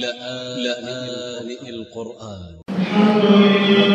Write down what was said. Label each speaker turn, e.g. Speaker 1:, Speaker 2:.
Speaker 1: لآن القرآن.
Speaker 2: الحمد لله